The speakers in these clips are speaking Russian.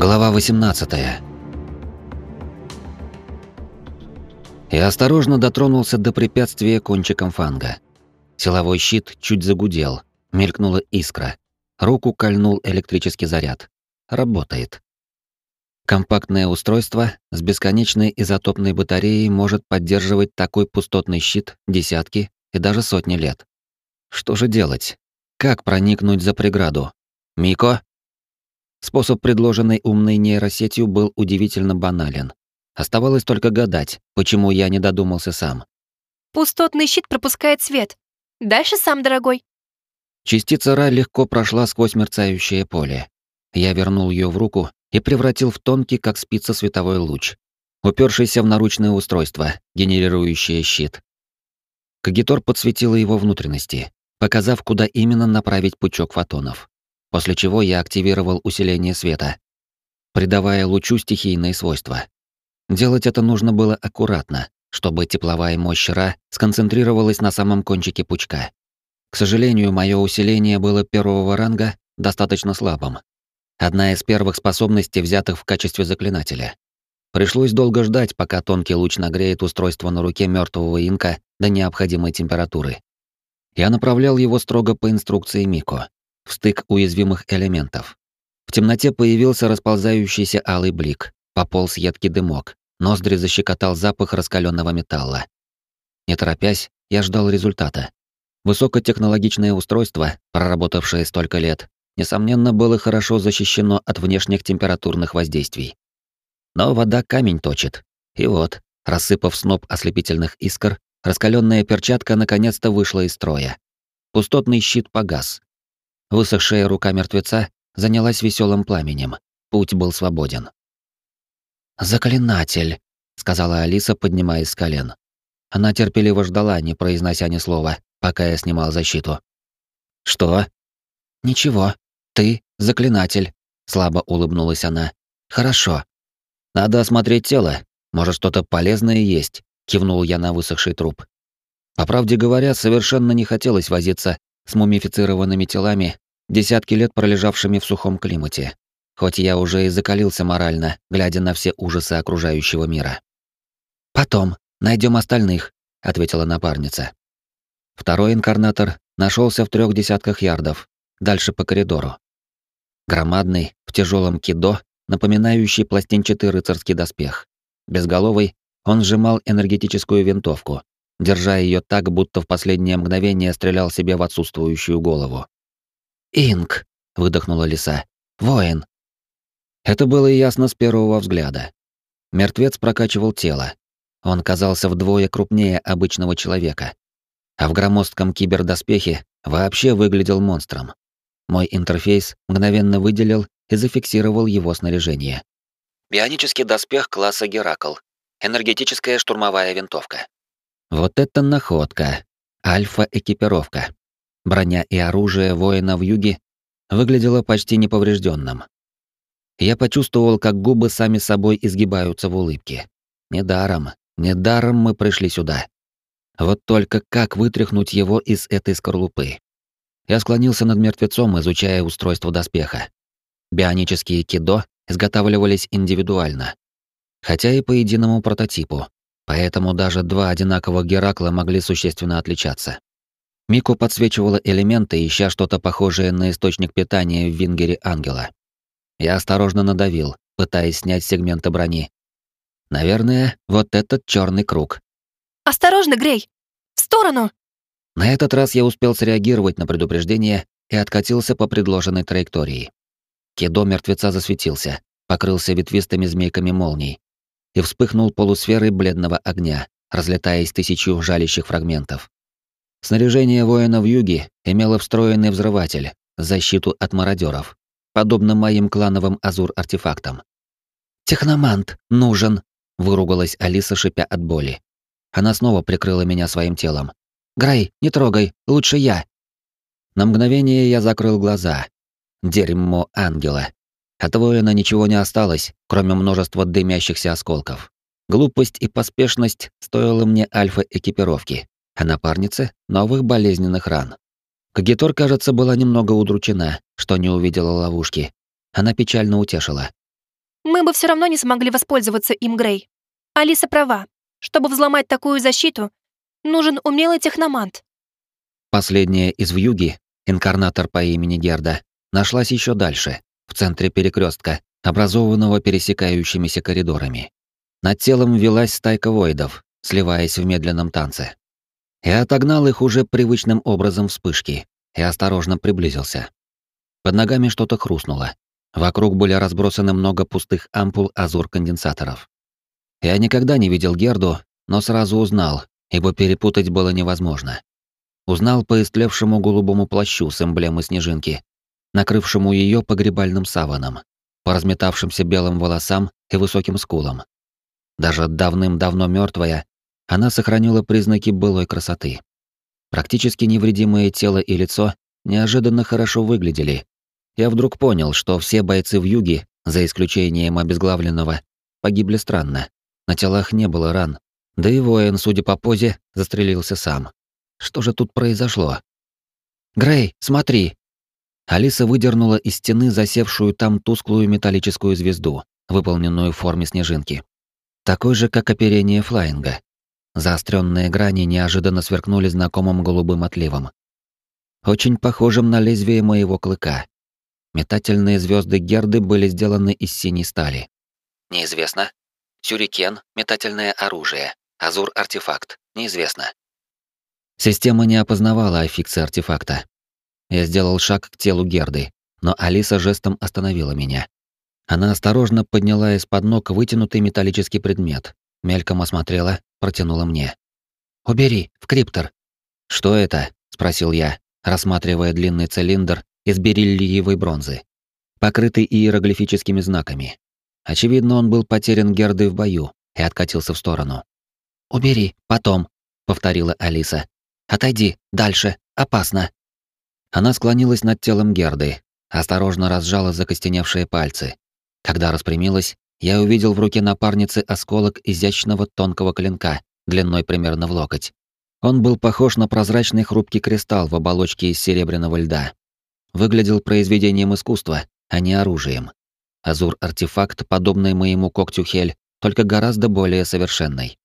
Глава 18. Я осторожно дотронулся до препятствия кончиком фанга. Силовой щит чуть загудел, мелькнула искра. Руку кольнул электрический заряд. Работает. Компактное устройство с бесконечной изотопной батареей может поддерживать такой пустотный щит десятки и даже сотни лет. Что же делать? Как проникнуть за преграду? Мико? Способ, предложенный умной нейросетью, был удивительно банален. Оставалось только гадать, почему я не додумался сам. Пустотный щит пропускает свет. Дальше сам, дорогой. Частица Ра легко прошла сквозь мерцающее поле. Я вернул ее в руку и превратил в тонкий, как спица, световой луч, упершийся в наручное устройство, генерирующее щит. Кагитор подсветила его внутренности, показав, куда именно направить пучок фотонов после чего я активировал усиление света, придавая лучу стихийные свойства. Делать это нужно было аккуратно, чтобы тепловая мощь Ра сконцентрировалась на самом кончике пучка. К сожалению, мое усиление было первого ранга достаточно слабым. Одна из первых способностей, взятых в качестве заклинателя. Пришлось долго ждать, пока тонкий луч нагреет устройство на руке мертвого инка до необходимой температуры. Я направлял его строго по инструкции Мико в стык уязвимых элементов. В темноте появился расползающийся алый блик, пополз едкий дымок, ноздри защекотал запах раскаленного металла. Не торопясь, я ждал результата. Высокотехнологичное устройство, проработавшее столько лет, несомненно, было хорошо защищено от внешних температурных воздействий. Но вода камень точит. И вот, рассыпав сноп ослепительных искр, раскаленная перчатка наконец-то вышла из строя. Пустотный щит погас, Высохшая рука мертвеца занялась веселым пламенем. Путь был свободен. «Заклинатель», — сказала Алиса, поднимаясь с колен. Она терпеливо ждала, не произнося ни слова, пока я снимал защиту. «Что?» «Ничего. Ты — заклинатель», — слабо улыбнулась она. «Хорошо. Надо осмотреть тело. Может, что-то полезное есть», — кивнул я на высохший труп. По правде говоря, совершенно не хотелось возиться с мумифицированными телами, десятки лет пролежавшими в сухом климате. Хоть я уже и закалился морально, глядя на все ужасы окружающего мира. «Потом, найдем остальных», — ответила напарница. Второй инкарнатор нашелся в трех десятках ярдов, дальше по коридору. Громадный, в тяжелом кидо, напоминающий пластинчатый рыцарский доспех. Безголовый, он сжимал энергетическую винтовку, держа ее так, будто в последнее мгновение стрелял себе в отсутствующую голову. «Инк», — выдохнула лиса. «Воин». Это было ясно с первого взгляда. Мертвец прокачивал тело. Он казался вдвое крупнее обычного человека. А в громоздком кибердоспехе вообще выглядел монстром. Мой интерфейс мгновенно выделил и зафиксировал его снаряжение. Бионический доспех класса Геракл. Энергетическая штурмовая винтовка. Вот это находка. Альфа-экипировка. Броня и оружие воина в юге выглядело почти неповрежденным. Я почувствовал, как губы сами собой изгибаются в улыбке. Недаром, недаром мы пришли сюда. Вот только как вытряхнуть его из этой скорлупы? Я склонился над мертвецом, изучая устройство доспеха. Бионические кидо изготавливались индивидуально, хотя и по единому прототипу, поэтому даже два одинаковых Геракла могли существенно отличаться. Мику подсвечивала элементы, ища что-то похожее на источник питания в вингере ангела. Я осторожно надавил, пытаясь снять сегменты брони. Наверное, вот этот черный круг. «Осторожно, Грей! В сторону!» На этот раз я успел среагировать на предупреждение и откатился по предложенной траектории. Кедо мертвеца засветился, покрылся ветвистыми змейками молний, и вспыхнул полусферой бледного огня, разлетаясь тысячу жалящих фрагментов. Снаряжение воина в юге имело встроенный взрыватель, защиту от мародеров, подобно моим клановым азур-артефактам. «Техномант нужен!» — выругалась Алиса, шипя от боли. Она снова прикрыла меня своим телом. «Грей, не трогай, лучше я!» На мгновение я закрыл глаза. Дерьмо ангела. От воина ничего не осталось, кроме множества дымящихся осколков. Глупость и поспешность стоило мне альфа-экипировки, а напарнице — новых болезненных ран. Кагитор, кажется, была немного удручена, что не увидела ловушки. Она печально утешила. Мы бы все равно не смогли воспользоваться им, Грей. Алиса права. Чтобы взломать такую защиту, нужен умелый техномант. Последняя из вьюги, инкарнатор по имени Герда, нашлась еще дальше, в центре перекрестка, образованного пересекающимися коридорами. Над телом велась стайка воидов, сливаясь в медленном танце. Я отогнал их уже привычным образом вспышки и осторожно приблизился. Под ногами что-то хрустнуло. Вокруг были разбросаны много пустых ампул азур-конденсаторов. Я никогда не видел Герду, но сразу узнал, ибо перепутать было невозможно. Узнал по истлевшему голубому плащу с эмблемой снежинки, накрывшему ее погребальным саваном, по разметавшимся белым волосам и высоким скулам. Даже давным-давно мертвая, она сохранила признаки былой красоты. Практически невредимое тело и лицо неожиданно хорошо выглядели. Я вдруг понял, что все бойцы в юге, за исключением обезглавленного, погибли странно. На телах не было ран. Да и воин, судя по позе, застрелился сам. Что же тут произошло? «Грей, смотри!» Алиса выдернула из стены засевшую там тусклую металлическую звезду, выполненную в форме снежинки. Такой же, как оперение флаинга. Заостренные грани неожиданно сверкнули знакомым голубым отливом. Очень похожим на лезвие моего клыка. Метательные звезды Герды были сделаны из синей стали. Неизвестно. Сюрикен — метательное оружие. Азур-артефакт. Неизвестно. Система не опознавала аффиксы артефакта. Я сделал шаг к телу Герды, но Алиса жестом остановила меня. Она осторожно подняла из-под ног вытянутый металлический предмет, мельком осмотрела, протянула мне. «Убери, в криптор». «Что это?» — спросил я, рассматривая длинный цилиндр из бериллиевой бронзы, покрытый иероглифическими знаками. Очевидно, он был потерян Гердой в бою и откатился в сторону. «Убери, потом», — повторила Алиса. Отойди, дальше, опасно. Она склонилась над телом Герды, осторожно разжала закостеневшие пальцы. Когда распрямилась, я увидел в руке напарницы осколок изящного тонкого клинка, длиной примерно в локоть. Он был похож на прозрачный хрупкий кристалл в оболочке из серебряного льда. Выглядел произведением искусства, а не оружием. Азур-артефакт, подобный моему когтю Хель, только гораздо более совершенный.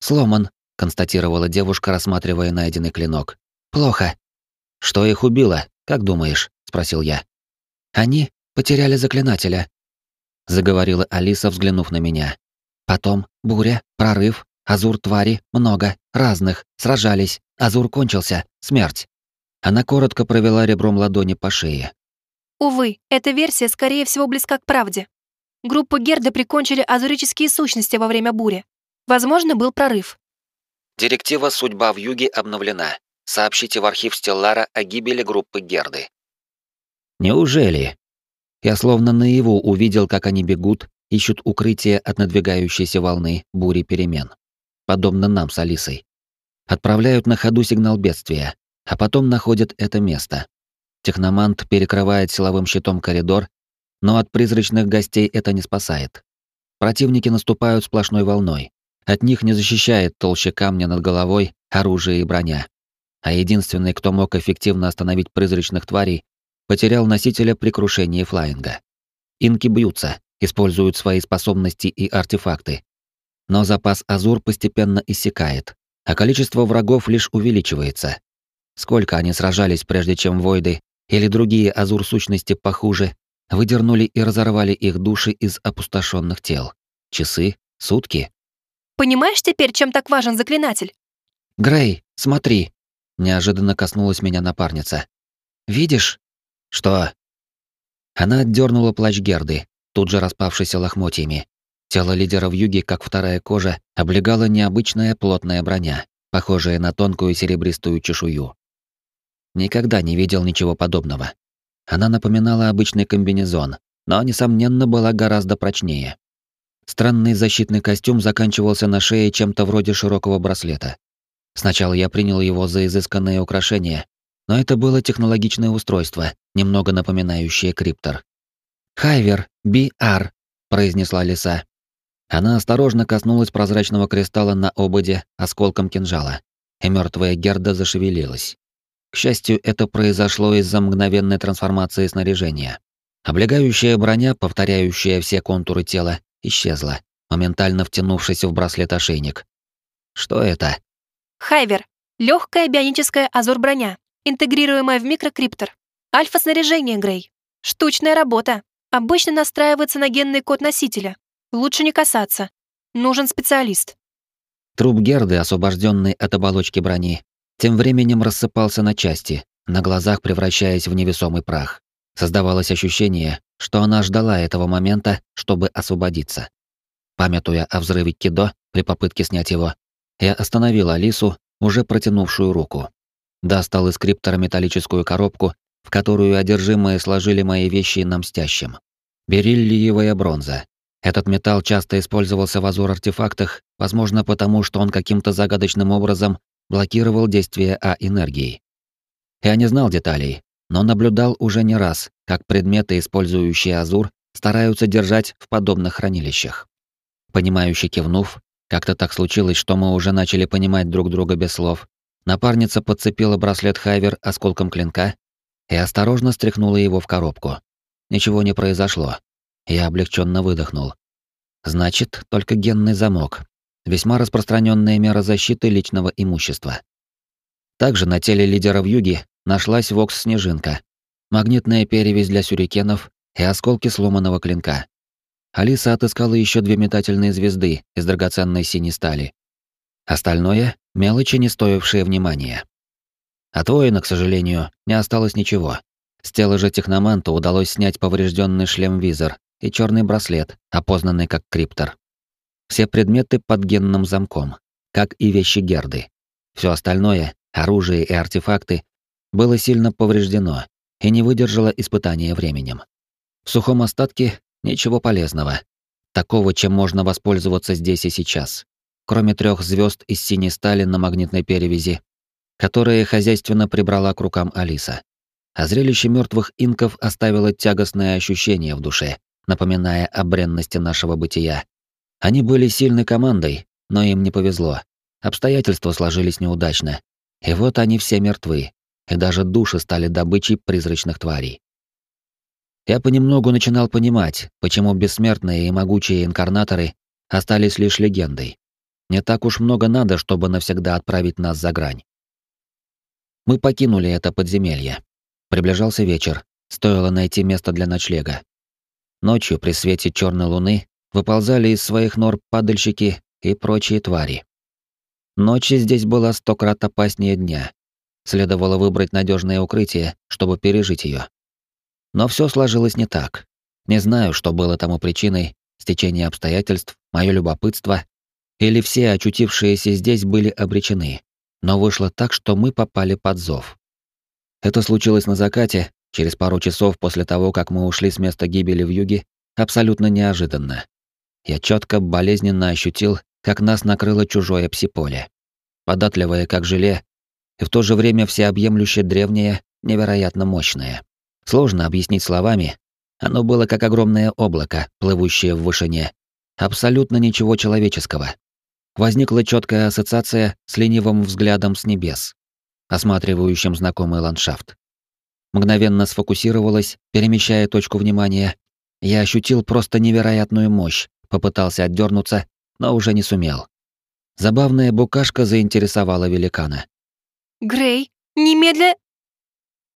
«Сломан», констатировала девушка, рассматривая найденный клинок. Плохо. Что их убило, как думаешь? спросил я. Они потеряли заклинателя, заговорила Алиса, взглянув на меня. Потом буря, прорыв, азур твари, много, разных, сражались. Азур кончился, смерть. Она коротко провела ребром ладони по шее. Увы, эта версия скорее всего близка к правде. Группу Герда прикончили азурические сущности во время бури. Возможно, был прорыв. Директива «Судьба в юге» обновлена. Сообщите в архив Стеллара о гибели группы Герды. Неужели? Я словно наяву увидел, как они бегут, ищут укрытие от надвигающейся волны бури перемен. Подобно нам с Алисой. Отправляют на ходу сигнал бедствия, а потом находят это место. Техномант перекрывает силовым щитом коридор, но от призрачных гостей это не спасает. Противники наступают сплошной волной, от них не защищает толща камня над головой, оружие и броня. А единственный, кто мог эффективно остановить призрачных тварей, потерял носителя при крушении флаинга. Инки бьются, используют свои способности и артефакты. Но запас Азур постепенно иссякает, а количество врагов лишь увеличивается. Сколько они сражались, прежде чем Войды или другие Азур-сущности похуже выдернули и разорвали их души из опустошенных тел? Часы? Сутки? Понимаешь теперь, чем так важен заклинатель? Грей, смотри. Неожиданно коснулась меня напарница. Видишь? Что? Она отдернула плащ Герды, тут же распавшийся лохмотьями. Тело лидера в юге, как вторая кожа, облегала необычная плотная броня, похожая на тонкую серебристую чешую. Никогда не видел ничего подобного. Она напоминала обычный комбинезон, но, несомненно, была гораздо прочнее. Странный защитный костюм заканчивался на шее чем-то вроде широкого браслета. Сначала я принял его за изысканное украшение, но это было технологичное устройство, немного напоминающее криптор. «Хайвер, Би-Ар», — произнесла лиса. Она осторожно коснулась прозрачного кристалла на ободе осколком кинжала, и мертвая Герда зашевелилась. К счастью, это произошло из-за мгновенной трансформации снаряжения. Облегающая броня, повторяющая все контуры тела, исчезла, моментально втянувшись в браслет-ошейник. Что это? Хайвер. Легкая бионическая азур-броня, интегрируемая в микрокриптор. Альфа-снаряжение, Грей. Штучная работа. Обычно настраивается на генный код носителя. Лучше не касаться. Нужен специалист. Труп Герды, освобожденный от оболочки брони, тем временем рассыпался на части, на глазах превращаясь в невесомый прах. Создавалось ощущение, что она ждала этого момента, чтобы освободиться. Памятуя о взрыве Кидо при попытке снять его, я остановил Алису, уже протянувшую руку. Достал из криптора металлическую коробку, в которую одержимые сложили мои вещи на мстящем. Бериллиевая бронза. Этот металл часто использовался в азур-артефактах, возможно потому, что он каким-то загадочным образом блокировал действие А-энергии. Я не знал деталей, но наблюдал уже не раз, как предметы, использующие азур, стараются держать в подобных хранилищах. Понимающе кивнув, как-то так случилось, что мы уже начали понимать друг друга без слов, напарница подцепила браслет Хайвер осколком клинка и осторожно стряхнула его в коробку. Ничего не произошло. Я облегченно выдохнул. Значит, только генный замок. Весьма распространенная мера защиты личного имущества. Также на теле лидера в юге нашлась вокс-снежинка, магнитная перевязь для сюрикенов и осколки сломанного клинка. Алиса отыскала еще две метательные звезды из драгоценной синей стали. Остальное — мелочи, не стоившие внимания. От воина, к сожалению, не осталось ничего. С тела же техноманта удалось снять поврежденный шлем-визор и черный браслет, опознанный как криптор. Все предметы под генным замком, как и вещи Герды. Все остальное, оружие и артефакты, было сильно повреждено и не выдержало испытания временем. В сухом остатке ничего полезного. Такого, чем можно воспользоваться здесь и сейчас. Кроме трех звезд из синей стали на магнитной перевязи, которые хозяйственно прибрала к рукам Алиса. А зрелище мертвых инков оставило тягостное ощущение в душе, напоминая о бренности нашего бытия. Они были сильной командой, но им не повезло. Обстоятельства сложились неудачно. И вот они все мертвы, и даже души стали добычей призрачных тварей. Я понемногу начинал понимать, почему бессмертные и могучие инкарнаторы остались лишь легендой. Не так уж много надо, чтобы навсегда отправить нас за грань. Мы покинули это подземелье. Приближался вечер, стоило найти место для ночлега. Ночью при свете черной луны выползали из своих нор падальщики и прочие твари. Ночи здесь была сто крат опаснее дня. Следовало выбрать надежное укрытие, чтобы пережить ее. Но все сложилось не так. Не знаю, что было тому причиной, стечение обстоятельств, мое любопытство, или все очутившиеся здесь были обречены. Но вышло так, что мы попали под зов. Это случилось на закате, через пару часов после того, как мы ушли с места гибели в юге, абсолютно неожиданно. Я четко, болезненно ощутил, как нас накрыло чужое псиполе. Податливое, как желе, и в то же время всеобъемлюще древнее, невероятно мощное. Сложно объяснить словами. Оно было как огромное облако, плывущее в вышине. Абсолютно ничего человеческого. Возникла четкая ассоциация с ленивым взглядом с небес, осматривающим знакомый ландшафт. Мгновенно сфокусировалась, перемещая точку внимания. Я ощутил просто невероятную мощь, попытался отдернуться, но уже не сумел. Забавная букашка заинтересовала великана. «Грей, немедля